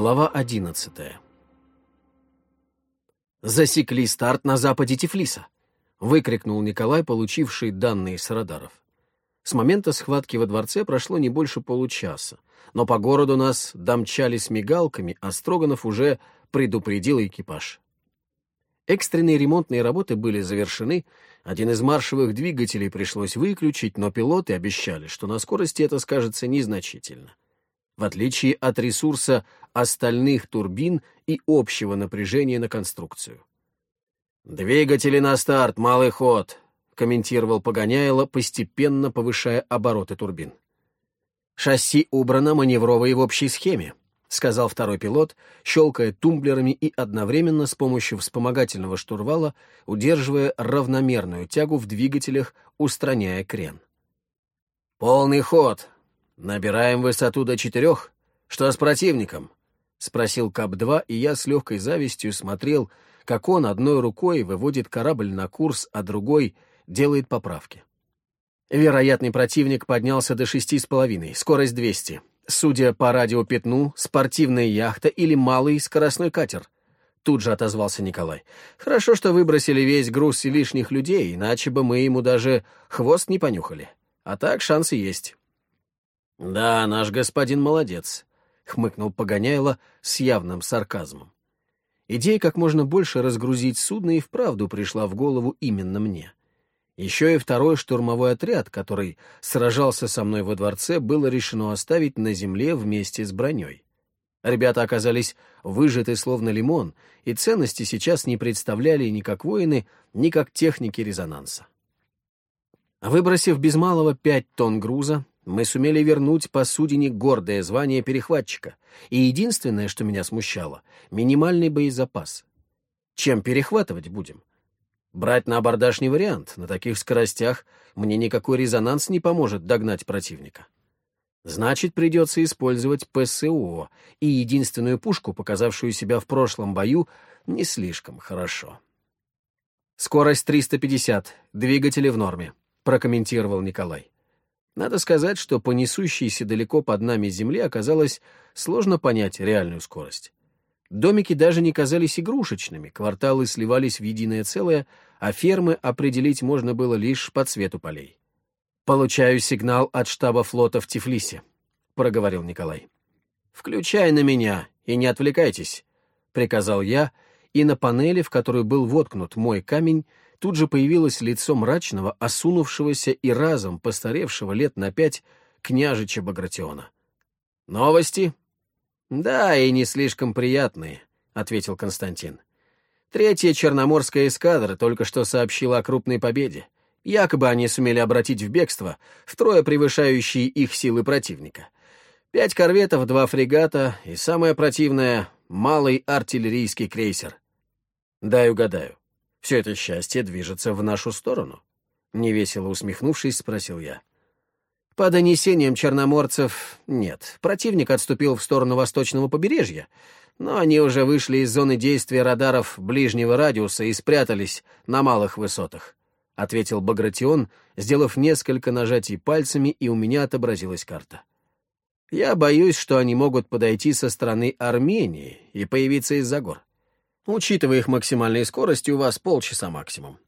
Глава одиннадцатая. «Засекли старт на западе Тифлиса!» — выкрикнул Николай, получивший данные с радаров. С момента схватки во дворце прошло не больше получаса, но по городу нас домчали с мигалками, а Строганов уже предупредил экипаж. Экстренные ремонтные работы были завершены, один из маршевых двигателей пришлось выключить, но пилоты обещали, что на скорости это скажется незначительно в отличие от ресурса остальных турбин и общего напряжения на конструкцию. «Двигатели на старт, малый ход», — комментировал Погоняйло, постепенно повышая обороты турбин. «Шасси убрано, маневровые в общей схеме», — сказал второй пилот, щелкая тумблерами и одновременно с помощью вспомогательного штурвала удерживая равномерную тягу в двигателях, устраняя крен. «Полный ход», «Набираем высоту до четырех? Что с противником?» — спросил КАП-2, и я с легкой завистью смотрел, как он одной рукой выводит корабль на курс, а другой делает поправки. Вероятный противник поднялся до шести с половиной, скорость 200. Судя по радиопятну, спортивная яхта или малый скоростной катер. Тут же отозвался Николай. Хорошо, что выбросили весь груз и лишних людей, иначе бы мы ему даже хвост не понюхали. А так шансы есть. «Да, наш господин молодец», — хмыкнул Погоняйло с явным сарказмом. Идея как можно больше разгрузить судно и вправду пришла в голову именно мне. Еще и второй штурмовой отряд, который сражался со мной во дворце, было решено оставить на земле вместе с броней. Ребята оказались выжаты словно лимон, и ценности сейчас не представляли ни как воины, ни как техники резонанса. Выбросив без малого пять тонн груза, мы сумели вернуть посудине гордое звание перехватчика, и единственное, что меня смущало — минимальный боезапас. Чем перехватывать будем? Брать на абордаж не вариант, на таких скоростях мне никакой резонанс не поможет догнать противника. Значит, придется использовать ПСО и единственную пушку, показавшую себя в прошлом бою, не слишком хорошо. «Скорость 350, двигатели в норме», — прокомментировал Николай. Надо сказать, что по несущейся далеко под нами земле оказалось сложно понять реальную скорость. Домики даже не казались игрушечными, кварталы сливались в единое целое, а фермы определить можно было лишь по цвету полей. «Получаю сигнал от штаба флота в Тифлисе», — проговорил Николай. «Включай на меня и не отвлекайтесь», — приказал я, и на панели, в которую был воткнут мой камень, тут же появилось лицо мрачного, осунувшегося и разом постаревшего лет на пять княжича Багратиона. «Новости?» «Да, и не слишком приятные», — ответил Константин. «Третья Черноморская эскадра только что сообщила о крупной победе. Якобы они сумели обратить в бегство втрое превышающие их силы противника. Пять корветов, два фрегата и, самое противное, малый артиллерийский крейсер. Дай угадаю. Все это счастье движется в нашу сторону?» Невесело усмехнувшись, спросил я. По донесениям черноморцев, нет. Противник отступил в сторону восточного побережья, но они уже вышли из зоны действия радаров ближнего радиуса и спрятались на малых высотах, — ответил Багратион, сделав несколько нажатий пальцами, и у меня отобразилась карта. Я боюсь, что они могут подойти со стороны Армении и появиться из-за гор. Учитывая их максимальные скорости, у вас полчаса максимум.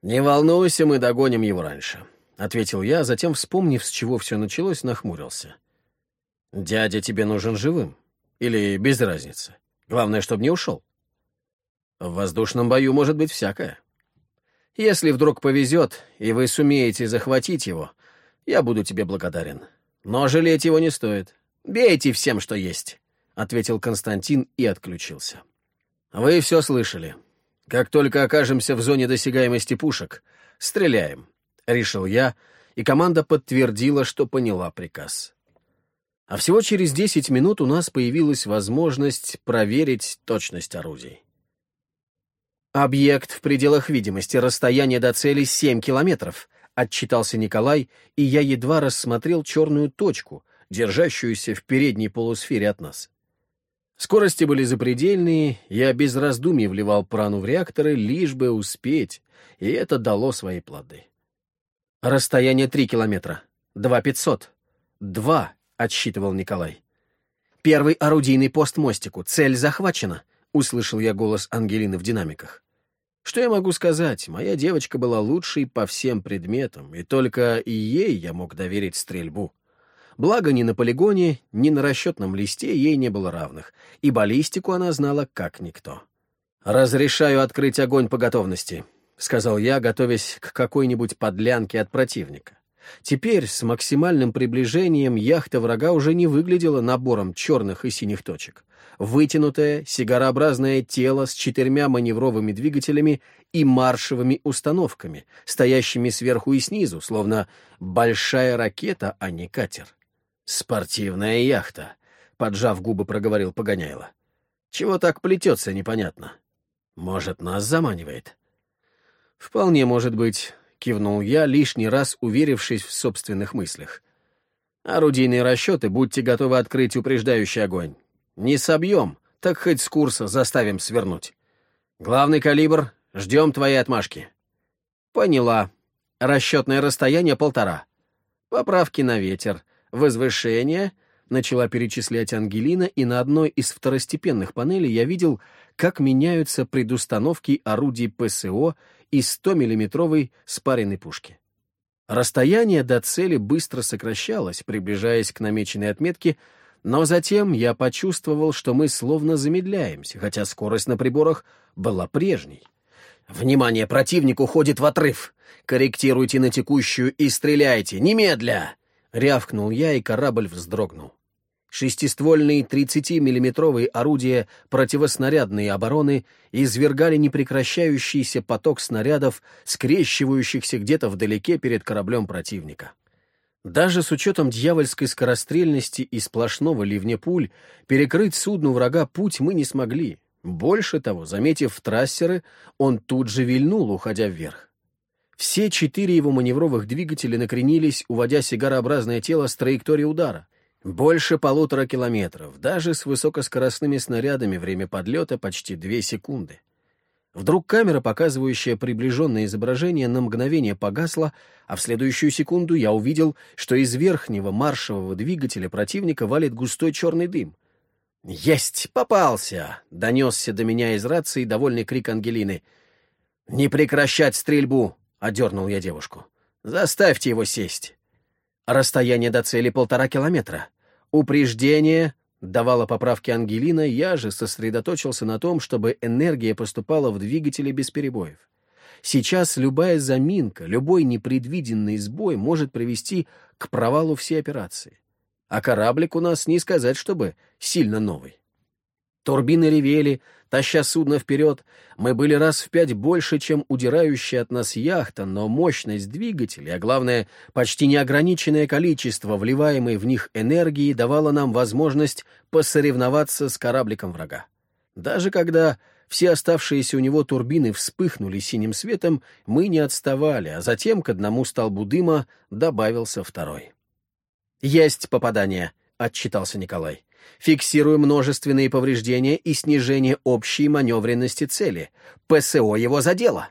«Не волнуйся, мы догоним его раньше», — ответил я, затем, вспомнив, с чего все началось, нахмурился. «Дядя тебе нужен живым? Или без разницы? Главное, чтобы не ушел». «В воздушном бою может быть всякое. Если вдруг повезет, и вы сумеете захватить его, я буду тебе благодарен. Но жалеть его не стоит. Бейте всем, что есть», — ответил Константин и отключился. «Вы все слышали. Как только окажемся в зоне досягаемости пушек, стреляем», — решил я, и команда подтвердила, что поняла приказ. А всего через десять минут у нас появилась возможность проверить точность орудий. «Объект в пределах видимости, расстояние до цели семь километров», — отчитался Николай, и я едва рассмотрел черную точку, держащуюся в передней полусфере от нас. Скорости были запредельные, я без раздумий вливал прану в реакторы, лишь бы успеть, и это дало свои плоды. Расстояние три километра. Два пятьсот. Два, отсчитывал Николай. Первый орудийный пост мостику. Цель захвачена», — услышал я голос Ангелины в динамиках. Что я могу сказать? Моя девочка была лучшей по всем предметам, и только и ей я мог доверить стрельбу. Благо, ни на полигоне, ни на расчетном листе ей не было равных, и баллистику она знала как никто. «Разрешаю открыть огонь по готовности», — сказал я, готовясь к какой-нибудь подлянке от противника. Теперь с максимальным приближением яхта врага уже не выглядела набором черных и синих точек. Вытянутое, сигарообразное тело с четырьмя маневровыми двигателями и маршевыми установками, стоящими сверху и снизу, словно большая ракета, а не катер. «Спортивная яхта», — поджав губы, проговорил Погоняйло. «Чего так плетется, непонятно. Может, нас заманивает?» «Вполне может быть», — кивнул я, лишний раз уверившись в собственных мыслях. «Орудийные расчеты, будьте готовы открыть упреждающий огонь. Не собьем, так хоть с курса заставим свернуть. Главный калибр, ждем твоей отмашки». «Поняла. Расчетное расстояние полтора. Поправки на ветер. Возвышение», — начала перечислять Ангелина, и на одной из второстепенных панелей я видел, как меняются предустановки орудий ПСО из 100-миллиметровой спаренной пушки. Расстояние до цели быстро сокращалось, приближаясь к намеченной отметке, но затем я почувствовал, что мы словно замедляемся, хотя скорость на приборах была прежней. «Внимание, противник уходит в отрыв! Корректируйте на текущую и стреляйте! Немедля!» — рявкнул я, и корабль вздрогнул. Шестиствольные 30-миллиметровые орудия противоснарядной обороны извергали непрекращающийся поток снарядов, скрещивающихся где-то вдалеке перед кораблем противника. Даже с учетом дьявольской скорострельности и сплошного ливня пуль, перекрыть судну врага путь мы не смогли. Больше того, заметив трассеры, он тут же вильнул, уходя вверх. Все четыре его маневровых двигателя накренились, уводя сигарообразное тело с траектории удара — больше полутора километров, даже с высокоскоростными снарядами время подлета почти две секунды. Вдруг камера, показывающая приближенное изображение, на мгновение погасла, а в следующую секунду я увидел, что из верхнего маршевого двигателя противника валит густой черный дым. «Есть! Попался!» — донесся до меня из рации довольный крик Ангелины. «Не прекращать стрельбу!» — одернул я девушку. «Заставьте его сесть!» Расстояние до цели полтора километра. Упреждение давала поправки Ангелина, я же сосредоточился на том, чтобы энергия поступала в двигатели без перебоев. Сейчас любая заминка, любой непредвиденный сбой может привести к провалу всей операции. А кораблик у нас не сказать, чтобы сильно новый. Турбины ревели, таща судно вперед. Мы были раз в пять больше, чем удирающая от нас яхта, но мощность двигателей, а главное, почти неограниченное количество вливаемой в них энергии давало нам возможность посоревноваться с корабликом врага. Даже когда все оставшиеся у него турбины вспыхнули синим светом, мы не отставали, а затем к одному столбу дыма добавился второй. «Есть попадание», — отчитался Николай фиксируя множественные повреждения и снижение общей маневренности цели. ПСО его задело.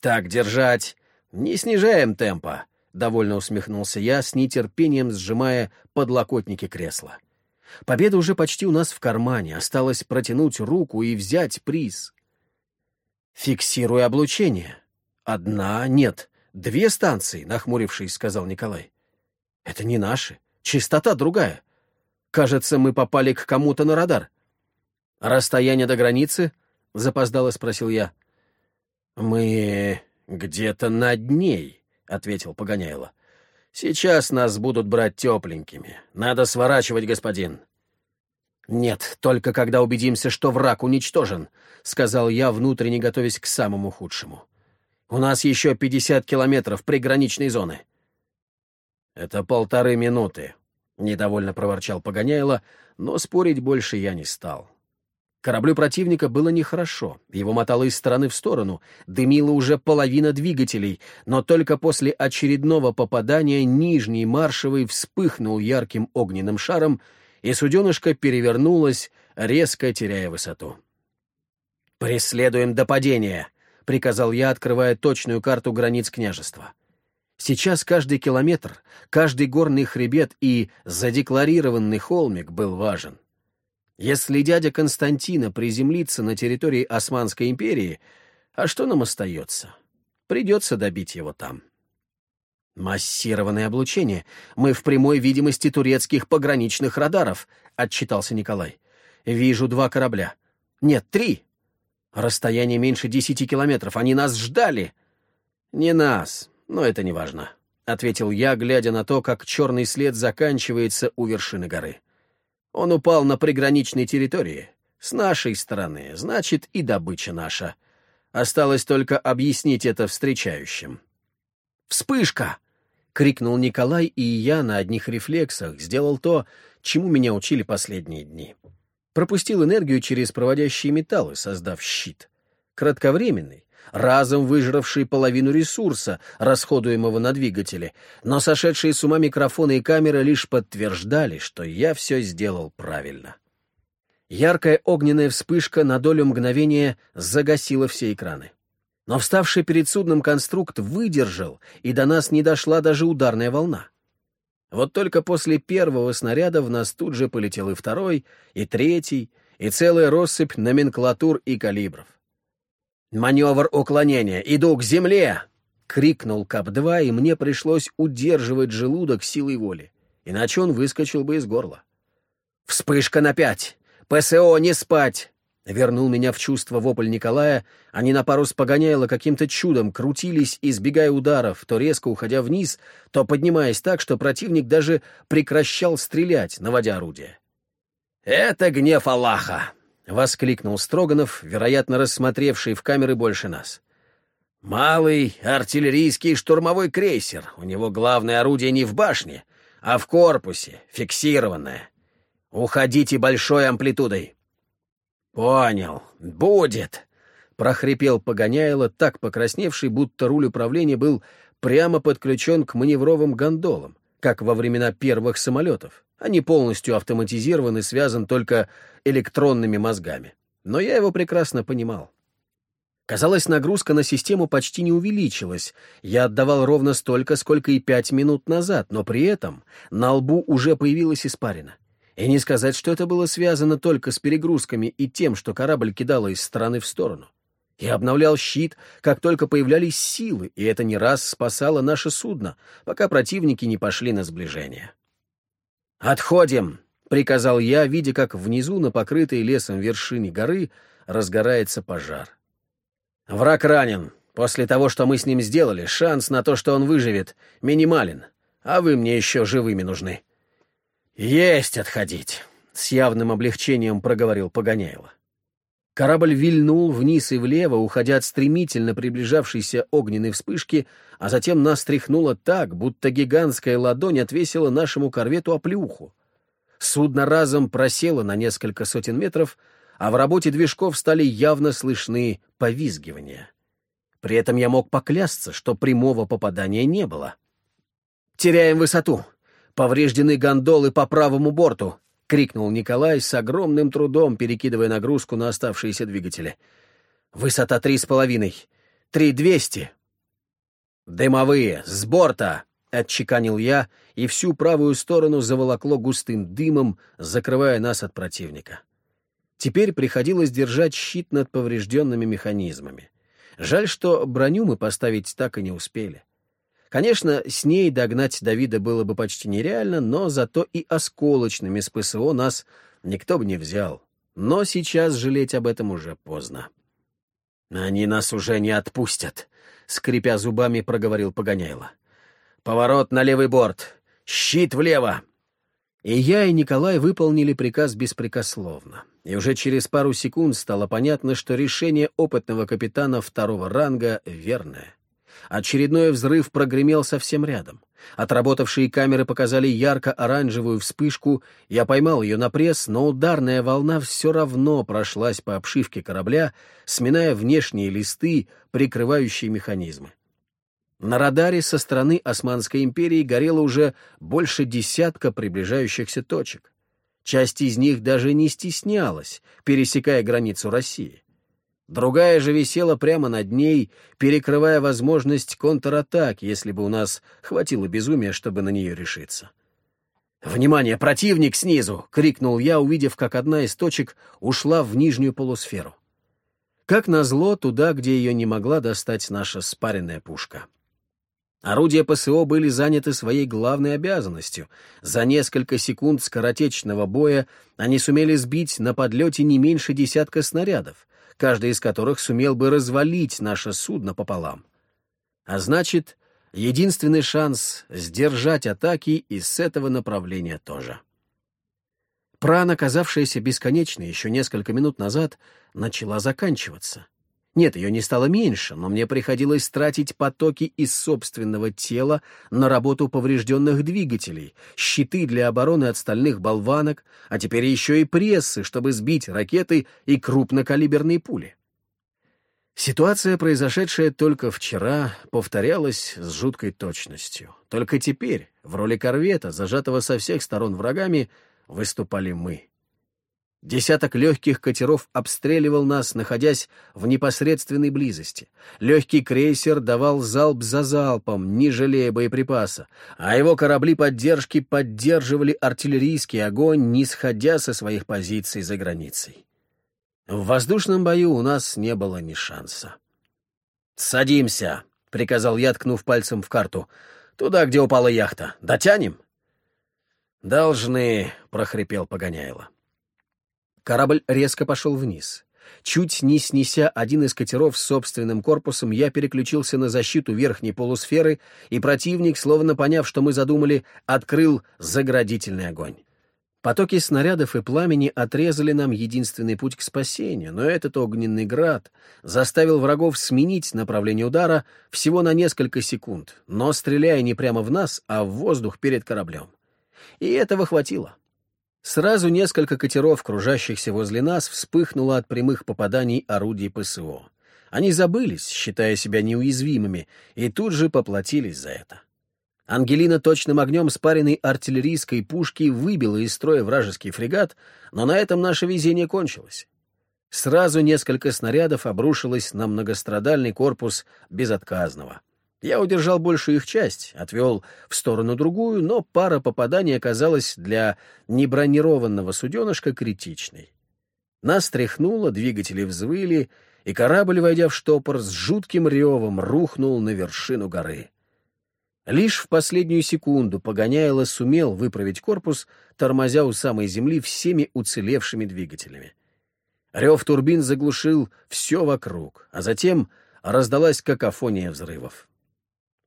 «Так держать. Не снижаем темпа», — довольно усмехнулся я, с нетерпением сжимая подлокотники кресла. «Победа уже почти у нас в кармане. Осталось протянуть руку и взять приз». «Фиксируй облучение. Одна, нет, две станции», — нахмурившись, сказал Николай. «Это не наши. Частота другая. Кажется, мы попали к кому-то на радар. Расстояние до границы? Запоздало спросил я. Мы где-то над ней, ответил Погоняйло. Сейчас нас будут брать тепленькими. Надо сворачивать, господин. «Нет, только когда убедимся, что враг уничтожен», — сказал я, внутренне готовясь к самому худшему. «У нас еще пятьдесят километров приграничной зоны». «Это полторы минуты», — недовольно проворчал Погоняйло, но спорить больше я не стал. Кораблю противника было нехорошо, его мотало из стороны в сторону, дымила уже половина двигателей, но только после очередного попадания нижний маршевый вспыхнул ярким огненным шаром, и суденышко перевернулось, резко теряя высоту. «Преследуем до падения», — приказал я, открывая точную карту границ княжества. Сейчас каждый километр, каждый горный хребет и задекларированный холмик был важен. Если дядя Константина приземлится на территории Османской империи, а что нам остается? Придется добить его там. «Массированное облучение. Мы в прямой видимости турецких пограничных радаров», — отчитался Николай. «Вижу два корабля. Нет, три. Расстояние меньше десяти километров. Они нас ждали». «Не нас, но это не важно», — ответил я, глядя на то, как черный след заканчивается у вершины горы. «Он упал на приграничной территории. С нашей стороны, значит, и добыча наша. Осталось только объяснить это встречающим». «Вспышка!» — крикнул Николай, и я на одних рефлексах сделал то, чему меня учили последние дни. Пропустил энергию через проводящие металлы, создав щит. Кратковременный, разом выжравший половину ресурса, расходуемого на двигатели, но сошедшие с ума микрофоны и камеры лишь подтверждали, что я все сделал правильно. Яркая огненная вспышка на долю мгновения загасила все экраны. Но вставший перед судном конструкт выдержал, и до нас не дошла даже ударная волна. Вот только после первого снаряда в нас тут же полетел и второй, и третий, и целая россыпь номенклатур и калибров. «Маневр уклонения! Иду к земле!» — крикнул КАП-2, и мне пришлось удерживать желудок силой воли, иначе он выскочил бы из горла. «Вспышка на пять! ПСО не спать! Вернул меня в чувство вопль Николая, они на пару с каким-то чудом крутились, избегая ударов, то резко уходя вниз, то поднимаясь так, что противник даже прекращал стрелять, наводя орудие. «Это гнев Аллаха!» — воскликнул Строганов, вероятно, рассмотревший в камеры больше нас. «Малый артиллерийский штурмовой крейсер. У него главное орудие не в башне, а в корпусе, фиксированное. Уходите большой амплитудой. «Понял. Будет!» — прохрипел Погоняйло, так покрасневший, будто руль управления был прямо подключен к маневровым гондолам, как во времена первых самолетов. Они полностью автоматизирован и связан только электронными мозгами. Но я его прекрасно понимал. Казалось, нагрузка на систему почти не увеличилась. Я отдавал ровно столько, сколько и пять минут назад, но при этом на лбу уже появилась испарина. И не сказать, что это было связано только с перегрузками и тем, что корабль кидало из стороны в сторону. Я обновлял щит, как только появлялись силы, и это не раз спасало наше судно, пока противники не пошли на сближение. «Отходим!» — приказал я, видя, как внизу, на покрытой лесом вершине горы, разгорается пожар. «Враг ранен. После того, что мы с ним сделали, шанс на то, что он выживет, минимален, а вы мне еще живыми нужны». «Есть отходить!» — с явным облегчением проговорил Погоняйло. Корабль вильнул вниз и влево, уходя от стремительно приближавшейся огненной вспышки, а затем нас тряхнуло так, будто гигантская ладонь отвесила нашему корвету оплюху. Судно разом просело на несколько сотен метров, а в работе движков стали явно слышны повизгивания. При этом я мог поклясться, что прямого попадания не было. «Теряем высоту!» Повреждены гондолы по правому борту!» — крикнул Николай с огромным трудом, перекидывая нагрузку на оставшиеся двигатели. «Высота три с половиной. Три двести!» «Дымовые! С борта!» — отчеканил я, и всю правую сторону заволокло густым дымом, закрывая нас от противника. Теперь приходилось держать щит над поврежденными механизмами. Жаль, что броню мы поставить так и не успели. Конечно, с ней догнать Давида было бы почти нереально, но зато и осколочными с ПСО нас никто бы не взял. Но сейчас жалеть об этом уже поздно. «Они нас уже не отпустят», — скрипя зубами, проговорил Погоняйло. «Поворот на левый борт! Щит влево!» И я, и Николай выполнили приказ беспрекословно. И уже через пару секунд стало понятно, что решение опытного капитана второго ранга верное. Очередной взрыв прогремел совсем рядом. Отработавшие камеры показали ярко-оранжевую вспышку, я поймал ее на пресс, но ударная волна все равно прошлась по обшивке корабля, сминая внешние листы, прикрывающие механизмы. На радаре со стороны Османской империи горело уже больше десятка приближающихся точек. Часть из них даже не стеснялась, пересекая границу России. Другая же висела прямо над ней, перекрывая возможность контратаки, если бы у нас хватило безумия, чтобы на нее решиться. «Внимание, противник снизу!» — крикнул я, увидев, как одна из точек ушла в нижнюю полусферу. Как назло, туда, где ее не могла достать наша спаренная пушка. Орудия ПСО были заняты своей главной обязанностью. За несколько секунд скоротечного боя они сумели сбить на подлете не меньше десятка снарядов, каждый из которых сумел бы развалить наше судно пополам. А значит, единственный шанс — сдержать атаки и с этого направления тоже. Прана, казавшаяся бесконечной еще несколько минут назад, начала заканчиваться. Нет, ее не стало меньше, но мне приходилось тратить потоки из собственного тела на работу поврежденных двигателей, щиты для обороны от стальных болванок, а теперь еще и прессы, чтобы сбить ракеты и крупнокалиберные пули. Ситуация, произошедшая только вчера, повторялась с жуткой точностью. Только теперь, в роли корвета, зажатого со всех сторон врагами, выступали мы. Десяток легких катеров обстреливал нас, находясь в непосредственной близости. Легкий крейсер давал залп за залпом, не жалея боеприпаса, а его корабли поддержки поддерживали артиллерийский огонь, не сходя со своих позиций за границей. В воздушном бою у нас не было ни шанса. «Садимся», — приказал я, ткнув пальцем в карту. «Туда, где упала яхта. Дотянем?» «Должны», — прохрипел Погоняйло. Корабль резко пошел вниз. Чуть не снеся один из катеров с собственным корпусом, я переключился на защиту верхней полусферы, и противник, словно поняв, что мы задумали, открыл заградительный огонь. Потоки снарядов и пламени отрезали нам единственный путь к спасению, но этот огненный град заставил врагов сменить направление удара всего на несколько секунд, но стреляя не прямо в нас, а в воздух перед кораблем. И этого хватило. Сразу несколько катеров, кружащихся возле нас, вспыхнуло от прямых попаданий орудий ПСО. Они забылись, считая себя неуязвимыми, и тут же поплатились за это. Ангелина точным огнем спаренной артиллерийской пушки выбила из строя вражеский фрегат, но на этом наше везение кончилось. Сразу несколько снарядов обрушилось на многострадальный корпус безотказного — я удержал большую их часть, отвел в сторону другую, но пара попаданий оказалась для небронированного суденышка критичной. Нас тряхнуло, двигатели взвыли, и корабль, войдя в штопор, с жутким ревом рухнул на вершину горы. Лишь в последнюю секунду Погоняйло сумел выправить корпус, тормозя у самой земли всеми уцелевшими двигателями. Рев турбин заглушил все вокруг, а затем раздалась какофония взрывов.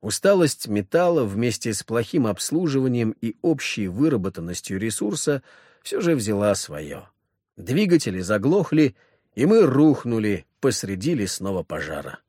Усталость металла вместе с плохим обслуживанием и общей выработанностью ресурса все же взяла свое. Двигатели заглохли, и мы рухнули посреди лесного пожара.